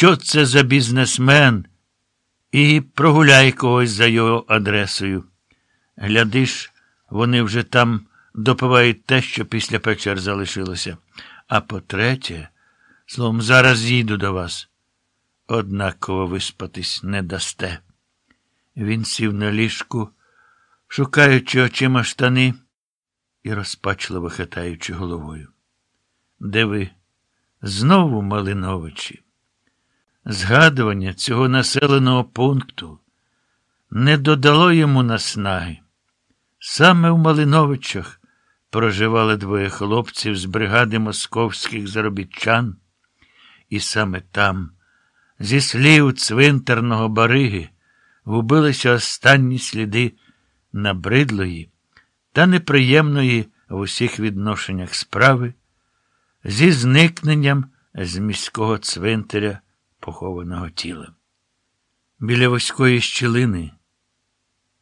що це за бізнесмен, і прогуляй когось за його адресою. Глядиш, вони вже там допивають те, що після печер залишилося. А по-третє, словом, зараз їду до вас. Однаково виспатись не дасте. Він сів на ліжку, шукаючи очима штани і розпачливо хитаючи головою. Де ви? Знову Малиновичі. Згадування цього населеного пункту не додало йому наснаги. Саме в Малиновичах проживали двоє хлопців з бригади московських заробітчан, і саме там, зі слів цвинтарного бариги, губилися останні сліди набридлої та неприємної в усіх відношеннях справи зі зникненням з міського цвинтаря похованого тіла. Біля вузької щілини,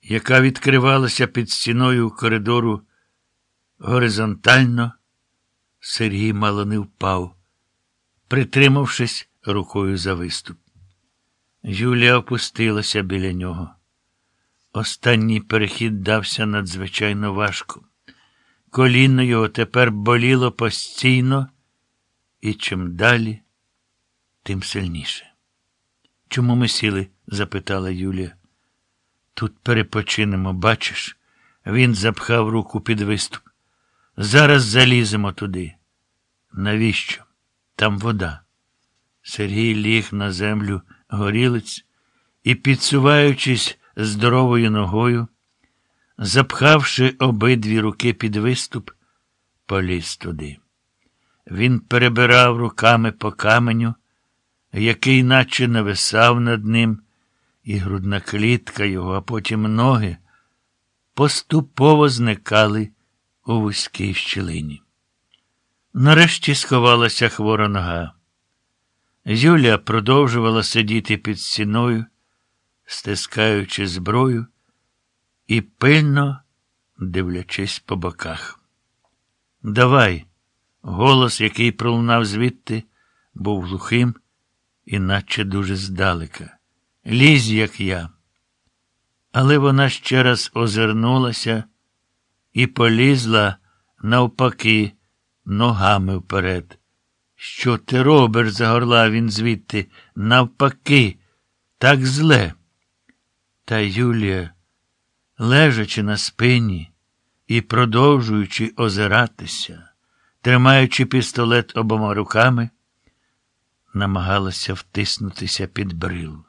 яка відкривалася під стіною коридору горизонтально, Сергій мало не впав, притримавшись рукою за виступ. Юлія опустилася біля нього. Останній перехід дався надзвичайно важко. Коліно його тепер боліло постійно, і чим далі, тим сильніше. Чому ми сіли? запитала Юлія. Тут перепочинемо, бачиш? Він запхав руку під виступ. Зараз заліземо туди. Навіщо? Там вода. Сергій ліг на землю горілиць і, підсуваючись здоровою ногою, запхавши обидві руки під виступ, поліз туди. Він перебирав руками по каменю, який наче нависав над ним, і грудна клітка його, а потім ноги поступово зникали у вузькій щілині. Нарешті сховалася хвора нога. Юля продовжувала сидіти під стіною, стискаючи зброю і пильно дивлячись по боках. Давай, голос, який пролунав звідти, був глухим, іначе дуже здалека. Лізь, як я. Але вона ще раз озирнулася і полізла навпаки, ногами вперед. Що ти робиш? загорлав він звідти, навпаки, так зле. Та Юлія, лежачи на спині і продовжуючи озиратися, тримаючи пістолет обома руками, намагалася втиснутися під брил.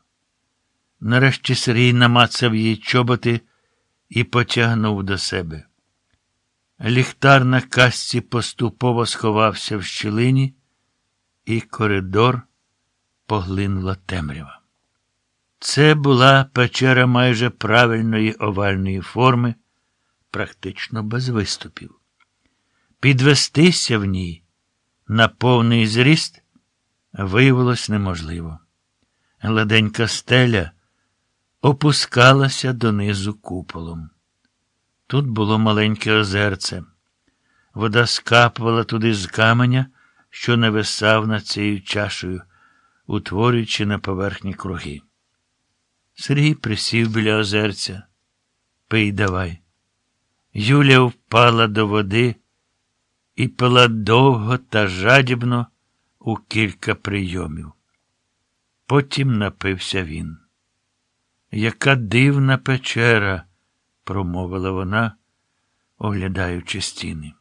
Нарешті Сергій намацав її чоботи і потягнув до себе. Ліхтар на касці поступово сховався в щілині, і коридор поглинула темрява. Це була печера майже правильної овальної форми, практично без виступів. Підвестися в ній на повний зріст виявилось неможливо. Гладенька стеля опускалася донизу куполом. Тут було маленьке озерце. Вода скапувала туди з каменя, що нависав над цією чашею, утворюючи на поверхні круги. Сергій присів біля озерця. Пий давай. Юля впала до води і пила довго та жадібно у кілька прийомів. Потім напився він. Яка дивна печера, промовила вона, оглядаючи стіни.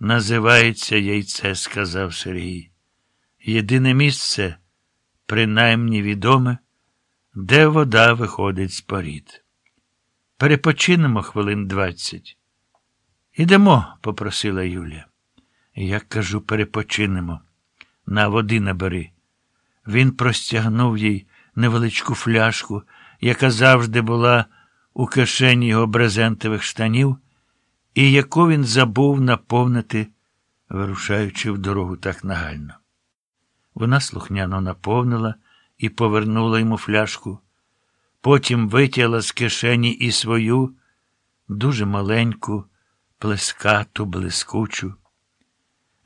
Називається яйце, сказав Сергій. Єдине місце, принаймні відоме, де вода виходить з порід. Перепочинемо хвилин двадцять. Ідемо, попросила Юля. Я кажу, перепочинемо. На води набери. Він простягнув їй невеличку фляжку, яка завжди була у кишені його брезентових штанів, і яку він забув наповнити, вирушаючи в дорогу так нагально. Вона слухняно наповнила і повернула йому фляжку. Потім витягла з кишені і свою дуже маленьку, плескату, блискучу.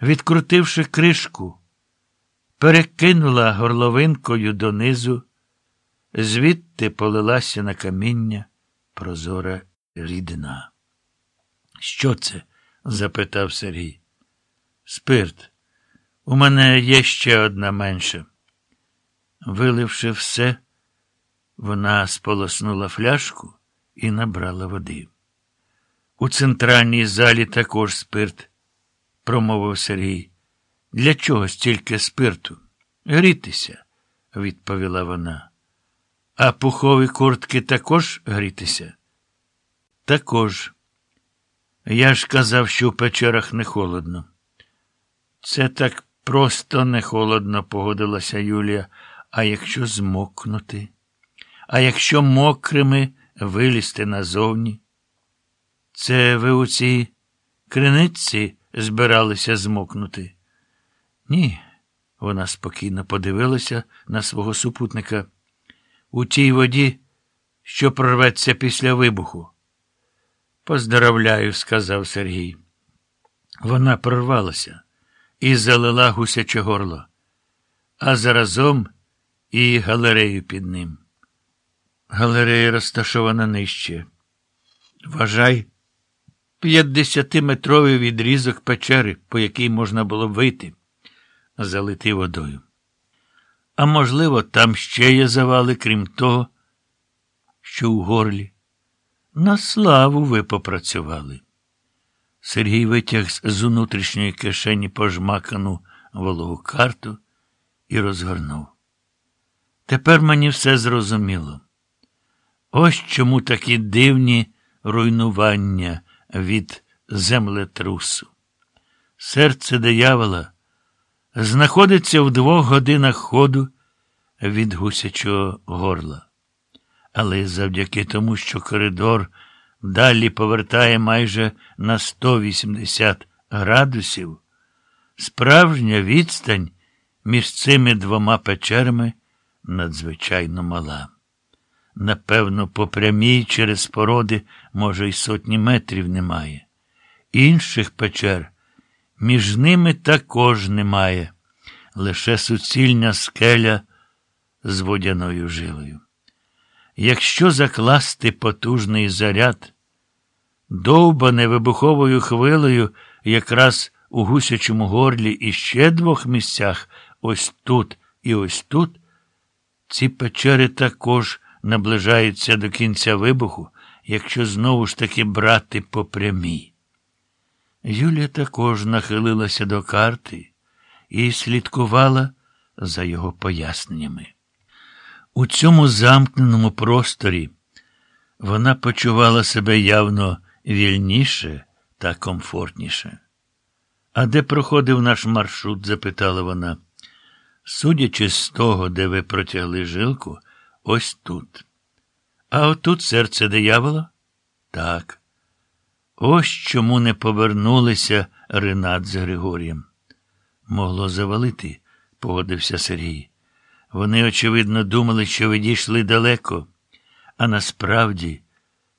Відкрутивши кришку, перекинула горловинкою донизу, звідти полилася на каміння прозора рідина. Що це? запитав Сергій. Спирт. У мене є ще одна менша. Виливши все, вона сполоснула фляжку і набрала води. У центральній залі також спирт, промовив Сергій. Для чого стільки спирту? Грітися, відповіла вона. А пухові куртки також грітися? Також. Я ж казав, що в печерах не холодно. Це так просто не холодно, погодилася Юлія. А якщо змокнути? А якщо мокрими вилізти назовні? Це ви у цій криниці збиралися змокнути? Ні, вона спокійно подивилася на свого супутника. У тій воді, що прорветься після вибуху. Поздравляю, сказав Сергій. Вона прорвалася і залила гусяче горло, а заразом і галерею під ним. Галерея розташована нижче. Вважай, п'ятдесятиметровий відрізок печери, по якій можна було вийти, залитий водою. А можливо, там ще є завали, крім того, що у горлі. На славу ви попрацювали. Сергій витяг з внутрішньої кишені пожмакану вологу карту і розгорнув. Тепер мені все зрозуміло. Ось чому такі дивні руйнування від землетрусу. Серце диявола знаходиться в двох годинах ходу від гусячого горла. Але завдяки тому, що коридор далі повертає майже на 180 градусів, справжня відстань між цими двома печерами надзвичайно мала. Напевно, по прямій через породи, може, й сотні метрів немає. Інших печер між ними також немає, лише суцільня скеля з водяною жилою. Якщо закласти потужний заряд, довбане вибуховою хвилею якраз у гусячому горлі і ще двох місцях, ось тут і ось тут, ці печери також наближаються до кінця вибуху, якщо знову ж таки брати по прямій. Юлія також нахилилася до карти і слідкувала за його поясненнями. У цьому замкненому просторі вона почувала себе явно вільніше та комфортніше. А де проходив наш маршрут? запитала вона. Судячи з того, де ви протягли жилку, ось тут. А отут серце диявола? Так. Ось чому не повернулися Ренат з Григорієм. Могло завалити, погодився Сергій. Вони, очевидно, думали, що відійшли далеко, а насправді